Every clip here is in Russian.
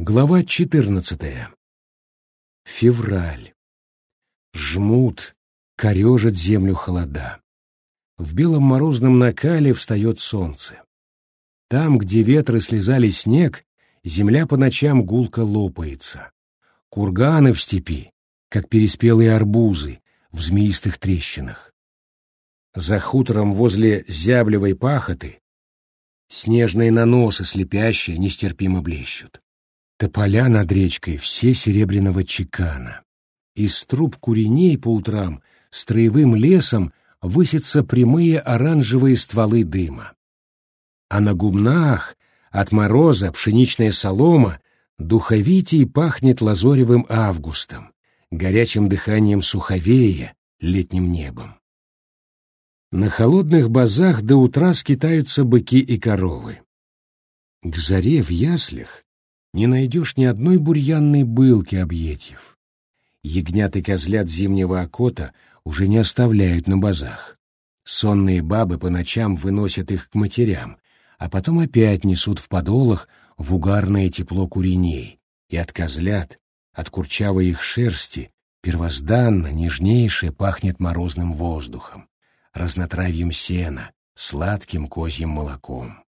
Глава 14. Февраль. Жмут, корежат землю холода. В белом морозном накале встает солнце. Там, где ветры слезали снег, земля по ночам гулко лопается. Курганы в степи, как переспелые арбузы в змеистых трещинах. За хутором возле зяблевой пахоты снежные наносы слепящие нестерпимо блещут. Тополя над речкой все серебряного чекана. Из труб куреней по утрам строевым лесом высятся прямые оранжевые стволы дыма. А на гумнах от мороза пшеничная солома духовитей пахнет лазоревым августом, горячим дыханием суховея, летним небом. На холодных базах до утра скитаются быки и коровы. К заре в яслях не найдешь ни одной бурьянной былки объедьев. Ягнят и козлят зимнего окота уже не оставляют на базах. Сонные бабы по ночам выносят их к матерям, а потом опять несут в подолах в угарное тепло куреней, и от козлят, от курчавой их шерсти, первозданно, нежнейшее пахнет морозным воздухом, разнотравьем сена, сладким козьим молоком.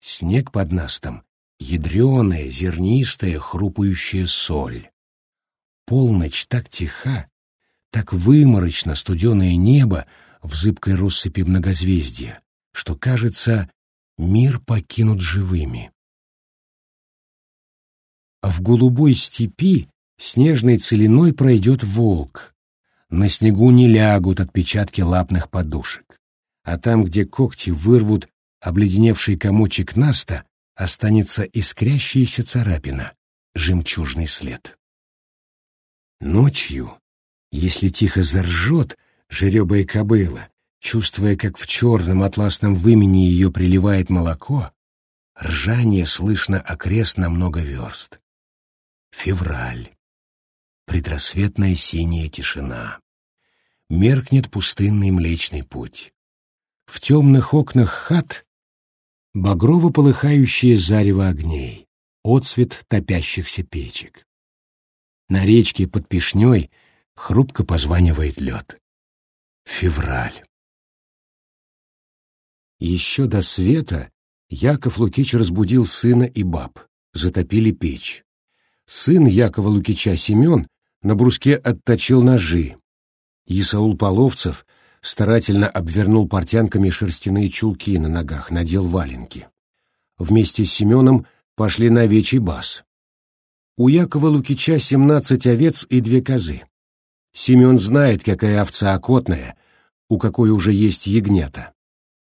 Снег под настом ядреная, зернистая, хрупающая соль. Полночь так тиха, так выморочно студеное небо в зыбкой россыпи многозвездия, что, кажется, мир покинут живыми. А в голубой степи снежной целиной пройдет волк. На снегу не лягут отпечатки лапных подушек. А там, где когти вырвут обледеневший комочек наста, останется искрящаяся царапина, жемчужный след. Ночью, если тихо заржет жеребая кобыла, чувствуя, как в черном атласном вымени ее приливает молоко, ржание слышно окрест на много верст. Февраль. Предрассветная синяя тишина. Меркнет пустынный млечный путь. В темных окнах хат багрово полыхающее зарево огней, отцвет топящихся печек. На речке под Пешней хрупко позванивает лед. Февраль. Еще до света Яков Лукич разбудил сына и баб, затопили печь. Сын Якова Лукича Семен на бруске отточил ножи. Исаул Половцев старательно обвернул портянками шерстяные чулки на ногах, надел валенки. Вместе с Семеном пошли на овечий бас. У Якова Лукича семнадцать овец и две козы. Семен знает, какая овца окотная, у какой уже есть ягнята.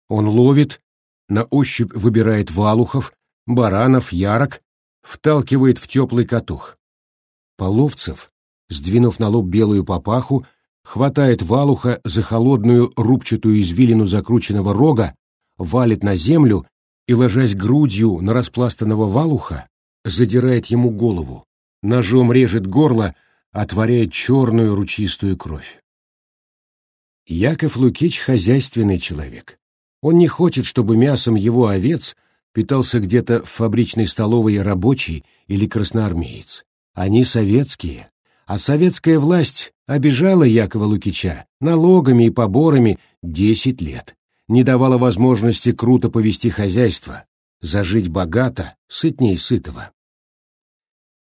Он ловит, на ощупь выбирает валухов, баранов, ярок, вталкивает в теплый катух. Половцев, сдвинув на лоб белую папаху, хватает валуха за холодную рубчатую извилину закрученного рога, валит на землю и, ложась грудью на распластанного валуха, задирает ему голову, ножом режет горло, отворяет черную ручистую кровь. Яков Лукич хозяйственный человек. Он не хочет, чтобы мясом его овец питался где-то в фабричной столовой рабочий или красноармеец. Они советские, а советская власть обижала Якова Лукича налогами и поборами десять лет, не давала возможности круто повести хозяйство, зажить богато, сытней сытого.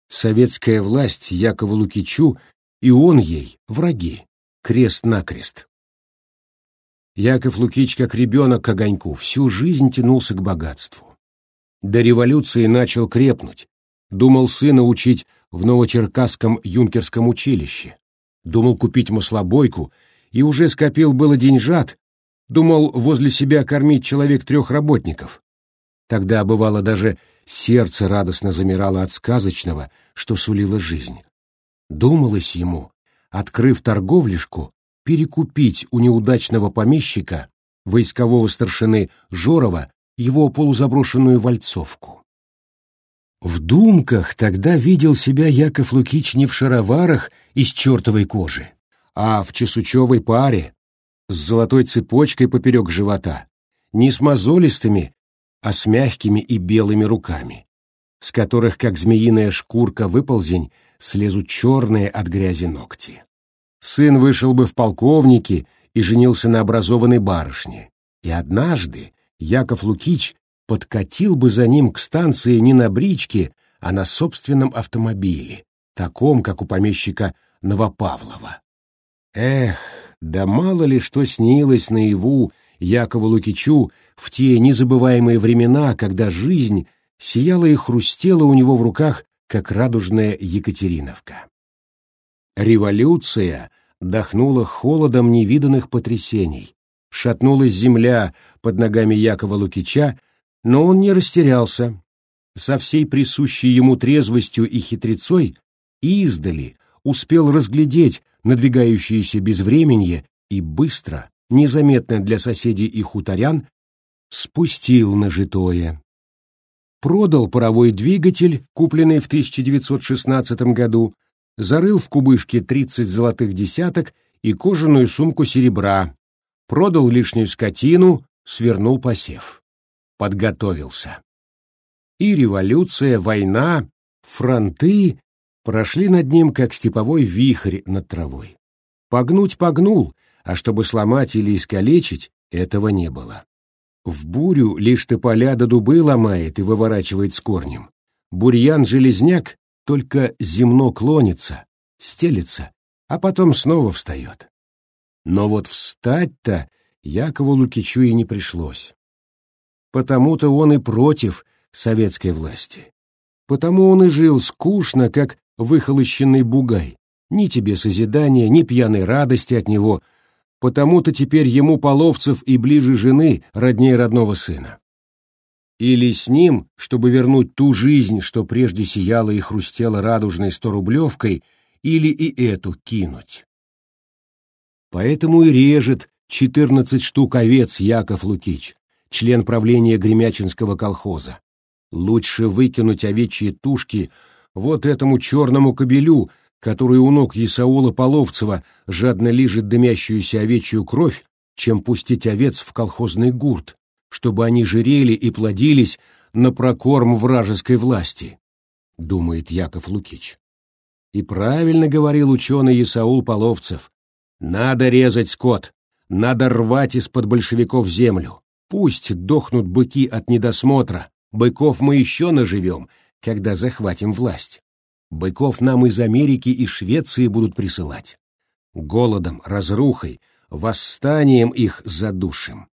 Советская власть Якову Лукичу и он ей враги, крест-накрест. Яков Лукич, как ребенок к огоньку, всю жизнь тянулся к богатству. До революции начал крепнуть, думал сына учить в Новочеркасском юнкерском училище. Думал купить маслобойку и уже скопил было деньжат, думал возле себя кормить человек трех работников. Тогда, бывало, даже сердце радостно замирало от сказочного, что сулила жизнь. Думалось ему, открыв торговлишку, перекупить у неудачного помещика, войскового старшины Жорова, его полузаброшенную вальцовку. В думках тогда видел себя Яков Лукич не в шароварах из чертовой кожи, а в чесучевой паре, с золотой цепочкой поперек живота, не с мозолистыми, а с мягкими и белыми руками, с которых, как змеиная шкурка выползень, слезут черные от грязи ногти. Сын вышел бы в полковнике и женился на образованной барышне. И однажды Яков Лукич подкатил бы за ним к станции не на бричке, а на собственном автомобиле, таком, как у помещика Новопавлова. Эх, да мало ли что снилось наяву Якову Лукичу в те незабываемые времена, когда жизнь сияла и хрустела у него в руках, как радужная Екатериновка. Революция дохнула холодом невиданных потрясений, шатнулась земля под ногами Якова Лукича, но он не растерялся. Со всей присущей ему трезвостью и хитрецой издали успел разглядеть надвигающееся безвременье и быстро, незаметно для соседей и хуторян, спустил нажитое. Продал паровой двигатель, купленный в 1916 году, зарыл в кубышке 30 золотых десяток и кожаную сумку серебра, продал лишнюю скотину, свернул посев. Подготовился. И революция, война, фронты прошли над ним, как степовой вихрь над травой. Погнуть погнул, а чтобы сломать или искалечить, этого не было. В бурю лишь тополя до дубы ломает и выворачивает с корнем. Бурьян-железняк только земно клонится, стелится, а потом снова встает. Но вот встать-то Якову Лукичу и не пришлось. Потому-то он и против советской власти. Потому он и жил скучно, как выхолощенный бугай. Ни тебе созидания, ни пьяной радости от него. Потому-то теперь ему Половцев и ближе жены, роднее родного сына. Или с ним, чтобы вернуть ту жизнь, что прежде сияла и хрустела радужной сторублевкой, или и эту кинуть. Поэтому и режет четырнадцать штук овец Яков Лукич, член правления Гремячинского колхоза. Лучше выкинуть овечьи тушки вот этому черному кобелю, который у ног Исаула Половцева жадно лижет дымящуюся овечью кровь, чем пустить овец в колхозный гурт, чтобы они жирели и плодились на прокорм вражеской власти, — думает Яков Лукич. И правильно говорил ученый Исаул Половцев. Надо резать скот, надо рвать из-под большевиков землю. Пусть дохнут быки от недосмотра, быков мы еще наживем, когда захватим власть. Быков нам из Америки и Швеции будут присылать. Голодом, разрухой, восстанием их задушим.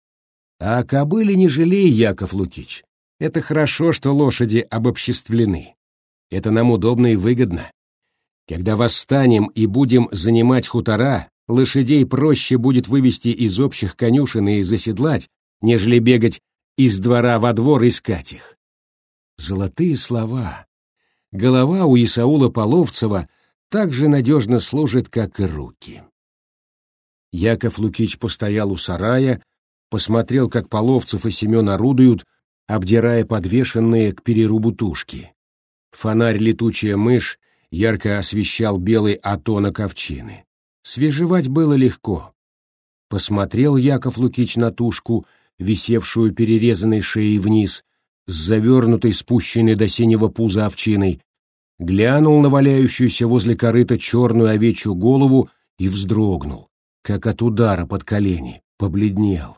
А о кобыле не жалей, Яков Лукич. Это хорошо, что лошади обобществлены. Это нам удобно и выгодно. Когда восстанем и будем занимать хутора, лошадей проще будет вывести из общих конюшен и заседлать, нежели бегать из двора во двор искать их. Золотые слова. Голова у Исаула Половцева так же надежно служит, как и руки. Яков Лукич постоял у сарая, посмотрел, как Половцев и Семен орудуют, обдирая подвешенные к перерубу тушки. Фонарь «Летучая мышь» ярко освещал белый атона ковчины. Свежевать было легко. Посмотрел Яков Лукич на тушку, висевшую перерезанной шеей вниз, с завернутой, спущенной до синего пуза овчиной, глянул на валяющуюся возле корыта черную овечью голову и вздрогнул, как от удара под колени, побледнел.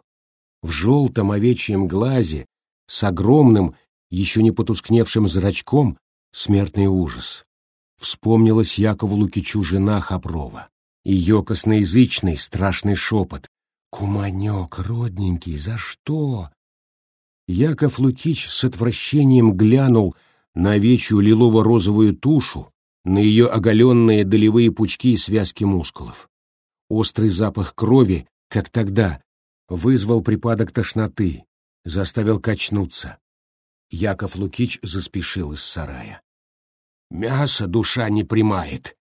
В желтом овечьем глазе, с огромным, еще не потускневшим зрачком, смертный ужас. Вспомнилась Якову Лукичу жена Хопрова. Ее косноязычный страшный шепот. «Куманек, родненький, за что?» Яков Лукич с отвращением глянул на овечью лилово-розовую тушу, на ее оголенные долевые пучки и связки мускулов. Острый запах крови, как тогда, вызвал припадок тошноты, заставил качнуться. Яков Лукич заспешил из сарая. «Мясо душа не примает.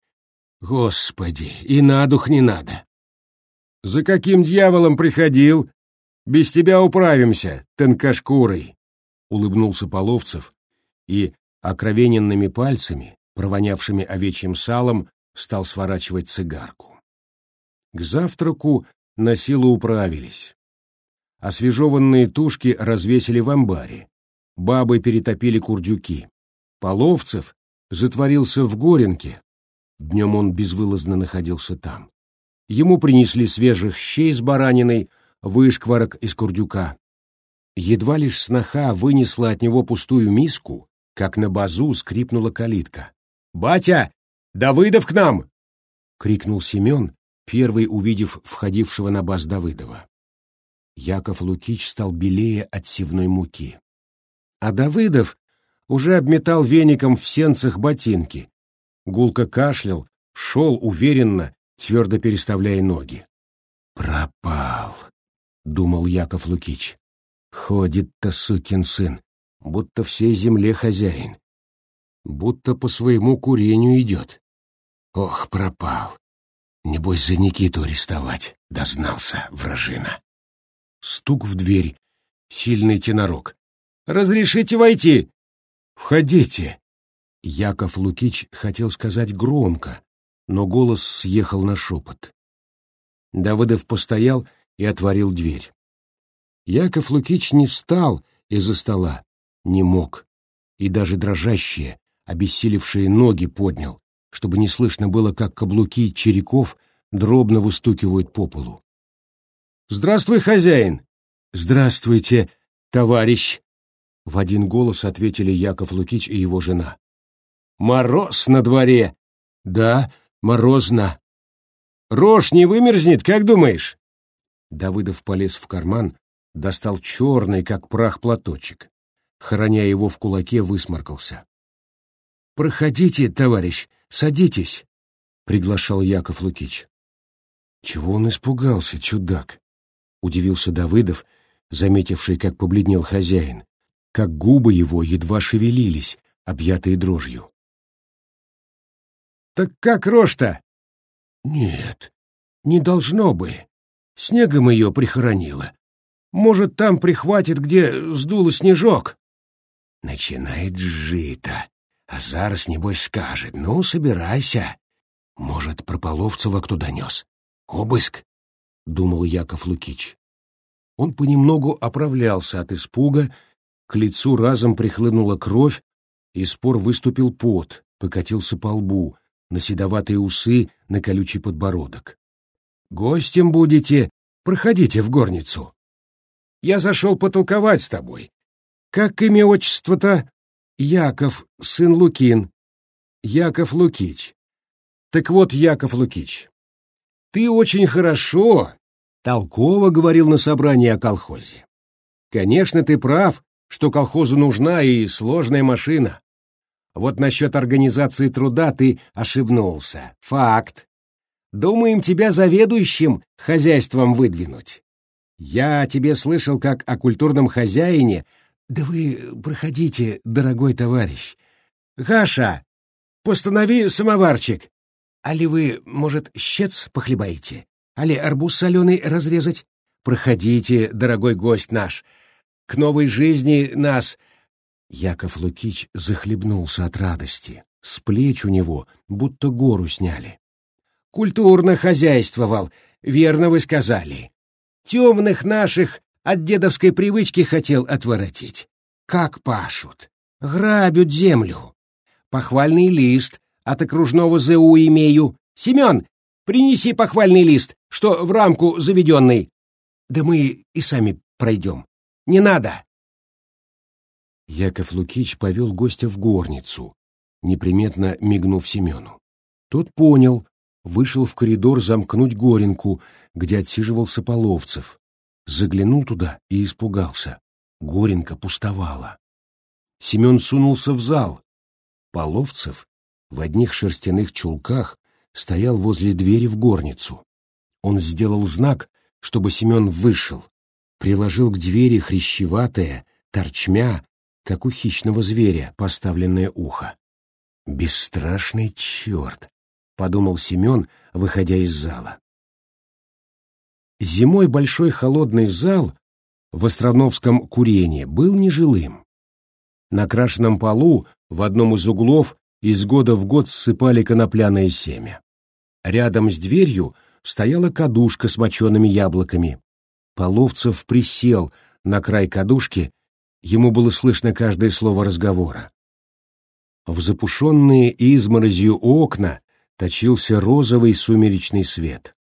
Господи, и на дух не надо!» «За каким дьяволом приходил?» Без тебя управимся, тонкошкурый, — улыбнулся Половцев и окровененными пальцами, провонявшими овечьим салом, стал сворачивать цигарку. К завтраку на силу управились. Освежеванные тушки развесили в амбаре. Бабы перетопили курдюки. Половцев затворился в Горенке. Днем он безвылазно находился там. Ему принесли свежих щей с бараниной, вышкварок из курдюка. Едва лишь сноха вынесла от него пустую миску, как на базу скрипнула калитка. «Батя! Давыдов к нам!» — крикнул Семен, первый увидев входившего на баз Давыдова. Яков Лукич стал белее от севной муки. А Давыдов уже обметал веником в сенцах ботинки. Гулко кашлял, шел уверенно, твердо переставляя ноги. «Пропал», — думал Яков Лукич. «Ходит-то сукин сын, будто всей земле хозяин, будто по своему курению идет. Ох, пропал. Небось, за Никиту арестовать, дознался вражина». Стук в дверь, сильный тенорок. «Разрешите войти?» «Входите!» Яков Лукич хотел сказать громко, но голос съехал на шепот. Давыдов постоял и отворил дверь. Яков Лукич не встал из-за стола, не мог, и даже дрожащие, обессилевшие ноги поднял, чтобы не слышно было, как каблуки череков дробно выстукивают по полу. «Здравствуй, хозяин!» «Здравствуйте, товарищ!» В один голос ответили Яков Лукич и его жена. «Мороз на дворе!» «Да, морозно!» «Рожь не вымерзнет, как думаешь?» Давыдов полез в карман, достал черный, как прах, платочек. Хороня его в кулаке, высморкался. «Проходите, товарищ, садитесь», — приглашал Яков Лукич. Чего он испугался, чудак? Удивился Давыдов, заметивший, как побледнел хозяин, как губы его едва шевелились, объятые дрожью. «Так как рожь-то?» «Нет, не должно бы. Снегом ее прихоронило. Может, там прихватит, где сдуло снежок?» Начинает жито. А зараз, небось, скажет, ну, собирайся. Может, Прополовцева кто донес. Обыск, — думал Яков Лукич. Он понемногу оправлялся от испуга, к лицу разом прихлынула кровь, и спор выступил пот, покатился по лбу, на седоватые усы, на колючий подбородок. «Гостем будете, проходите в горницу. Я зашел потолковать с тобой. Как имя отчество-то? Яков, сын Лукин. Яков Лукич. Так вот, Яков Лукич, ты очень хорошо, толково говорил на собрании о колхозе. Конечно, ты прав, что колхозу нужна и сложная машина. Вот насчет организации труда ты ошибнулся. Факт. Думаем тебя заведующим хозяйством выдвинуть. Я тебе слышал как о культурном хозяине. Да вы проходите, дорогой товарищ. Гаша, постанови самоварчик. Али вы, может, щец похлебаете? Али арбуз соленый разрезать? Проходите, дорогой гость наш. К новой жизни нас... Яков Лукич захлебнулся от радости. С плеч у него будто гору сняли. Культурно хозяйствовал, верно вы сказали. Темных наших от дедовской привычки хотел отворотить. Как пашут, грабят землю. Похвальный лист от окружного ЗУ имею. Семен, принеси похвальный лист, что в рамку заведенный. Да мы и сами пройдем. Не надо. Яков Лукич повел гостя в горницу, неприметно мигнув Семену. Тот понял, вышел в коридор замкнуть горенку, где отсиживался Половцев. Заглянул туда и испугался. Горенка пустовала. Семен сунулся в зал. Половцев в одних шерстяных чулках стоял возле двери в горницу. Он сделал знак, чтобы Семен вышел, приложил к двери хрящеватое, торчмя, как у хищного зверя, поставленное ухо. «Бесстрашный черт!» — подумал Семен, выходя из зала. Зимой большой холодный зал в Островновском курении был нежилым. На крашенном полу в одном из углов из года в год ссыпали конопляное семя. Рядом с дверью стояла кадушка с мочеными яблоками. Половцев присел на край кадушки Ему было слышно каждое слово разговора. В запушенные изморозью окна точился розовый сумеречный свет.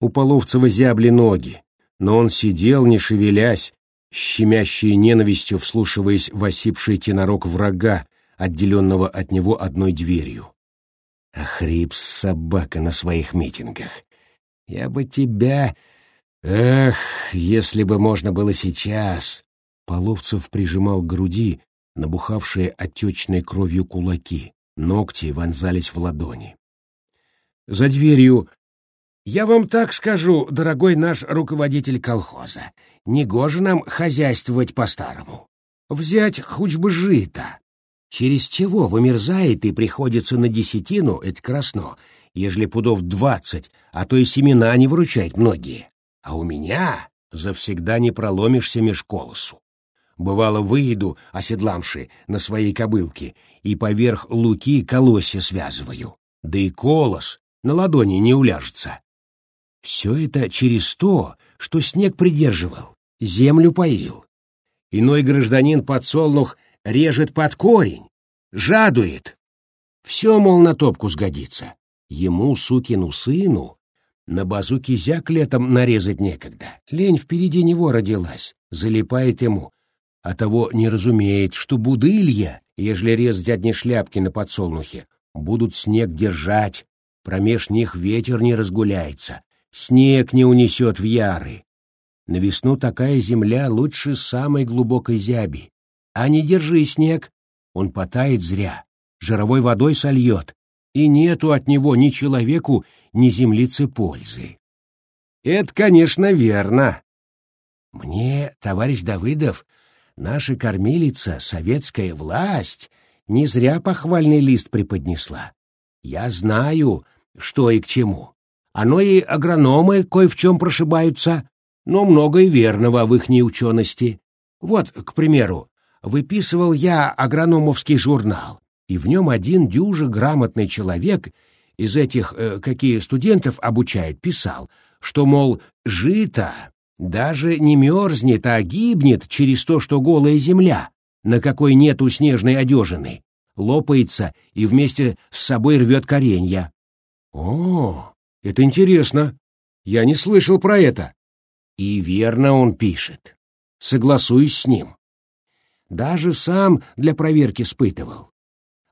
У Половцева зябли ноги, но он сидел, не шевелясь, щемящей ненавистью вслушиваясь в осипший тенорок врага, отделенного от него одной дверью. Охрип собака на своих митингах. Я бы тебя... Эх, если бы можно было сейчас... Половцев прижимал к груди набухавшие отечной кровью кулаки, ногти вонзались в ладони. За дверью «Я вам так скажу, дорогой наш руководитель колхоза, негоже нам хозяйствовать по-старому. Взять хоть бы жито. Через чего вымерзает и приходится на десятину, это красно, ежели пудов двадцать, а то и семена не выручают многие. А у меня завсегда не проломишься меж колосу. Бывало, выеду, оседламши, на своей кобылке, и поверх луки колосья связываю. Да и колос на ладони не уляжется. Все это через то, что снег придерживал, землю поил. Иной гражданин подсолнух режет под корень, жадует. Все, мол, на топку сгодится. Ему, сукину сыну, на базу кизяк летом нарезать некогда. Лень впереди него родилась, залипает ему, а того не разумеет, что будылья, ежели резать одни шляпки на подсолнухе, будут снег держать, промеж них ветер не разгуляется, снег не унесет в яры. На весну такая земля лучше самой глубокой зяби. А не держи снег, он потает зря, жировой водой сольет, и нету от него ни человеку, ни землице пользы. Это, конечно, верно. Мне, товарищ Давыдов, наша кормилица, советская власть, не зря похвальный лист преподнесла. Я знаю, что и к чему. Оно и агрономы кое в чем прошибаются, но много и верного в их неучености. Вот, к примеру, выписывал я агрономовский журнал, и в нем один дюже грамотный человек из этих, э, какие студентов обучают, писал, что, мол, жито даже не мерзнет, а гибнет через то, что голая земля, на какой нету снежной одежины, лопается и вместе с собой рвет коренья. О, это интересно. Я не слышал про это. И верно он пишет. Согласуюсь с ним. Даже сам для проверки испытывал.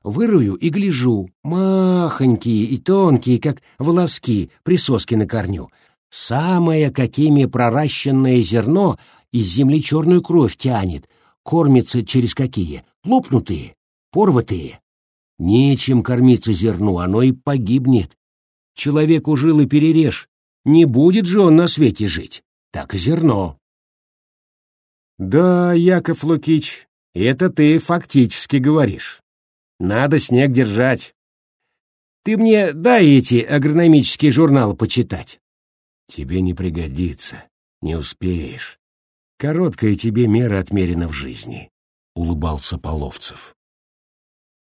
Вырую и гляжу, махонькие и тонкие, как волоски, присоски на корню, Самое, какими проращенное зерно из земли черную кровь тянет, кормится через какие? Лопнутые, порватые. Нечем кормиться зерну, оно и погибнет. Человеку жил и перережь, не будет же он на свете жить. Так и зерно. Да, Яков Лукич, это ты фактически говоришь. Надо снег держать. Ты мне дай эти агрономические журналы почитать. Тебе не пригодится, не успеешь. Короткая тебе мера отмерена в жизни, — улыбался Половцев.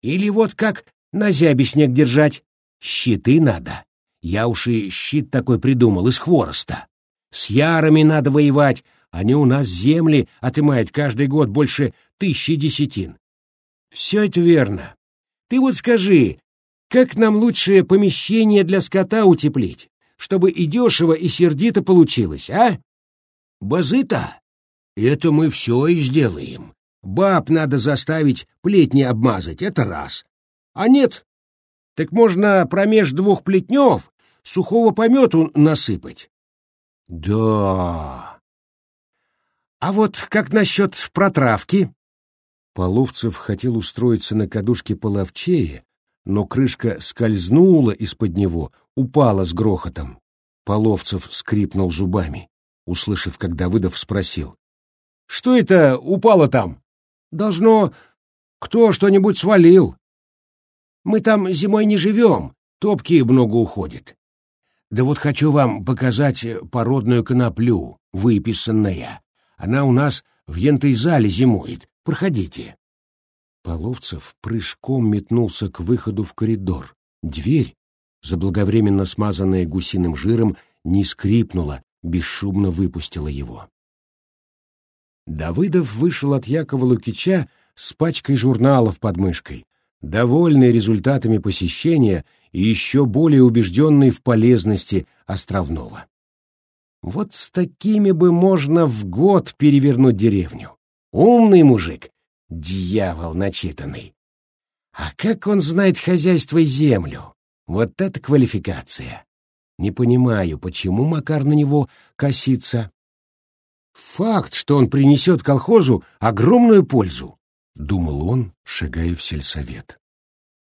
Или вот как на зябе снег держать. Щиты надо. Я уж и щит такой придумал из хвороста. С ярами надо воевать, они у нас земли отымают каждый год больше тысячи десятин. Все это верно. Ты вот скажи, как нам лучшее помещение для скота утеплить? Чтобы и дешево, и сердито получилось, а? Базыта? Это мы все и сделаем. Баб надо заставить плетни обмазать, это раз. А нет, так можно промеж двух плетнев сухого помету насыпать. Да. А вот как насчет протравки? Половцев хотел устроиться на кадушке половчее, но крышка скользнула из-под него, упала с грохотом. Половцев скрипнул зубами, услышав, как Давыдов спросил. — Что это упало там? — Должно... Кто что-нибудь свалил. Мы там зимой не живем, топки много уходит. Да вот хочу вам показать породную коноплю, выписанная. Она у нас в ентой зале зимует. Проходите. Половцев прыжком метнулся к выходу в коридор. Дверь, заблаговременно смазанная гусиным жиром, не скрипнула, бесшумно выпустила его. Давыдов вышел от Якова Лукича с пачкой журналов под мышкой, довольный результатами посещения и еще более убежденный в полезности Островного. Вот с такими бы можно в год перевернуть деревню. Умный мужик, дьявол начитанный. А как он знает хозяйство и землю? Вот это квалификация. Не понимаю, почему Макар на него косится. Факт, что он принесет колхозу огромную пользу, — думал он, шагая в сельсовет.